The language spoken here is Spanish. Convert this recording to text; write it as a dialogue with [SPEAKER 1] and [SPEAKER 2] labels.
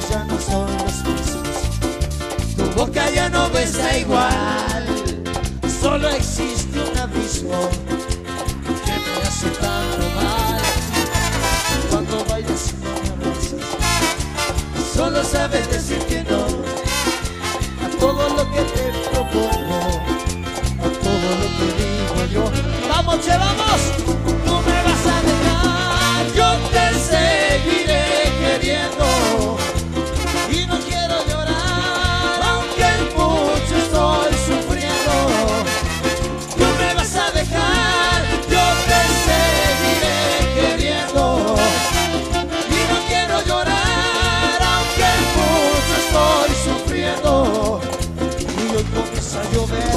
[SPEAKER 1] ya no son los mismos, tu boca ya no besa igual, solo existe un abismo que me hace tanto mal. Cuando bailas y me abrazas, solo sabes empieza a llover.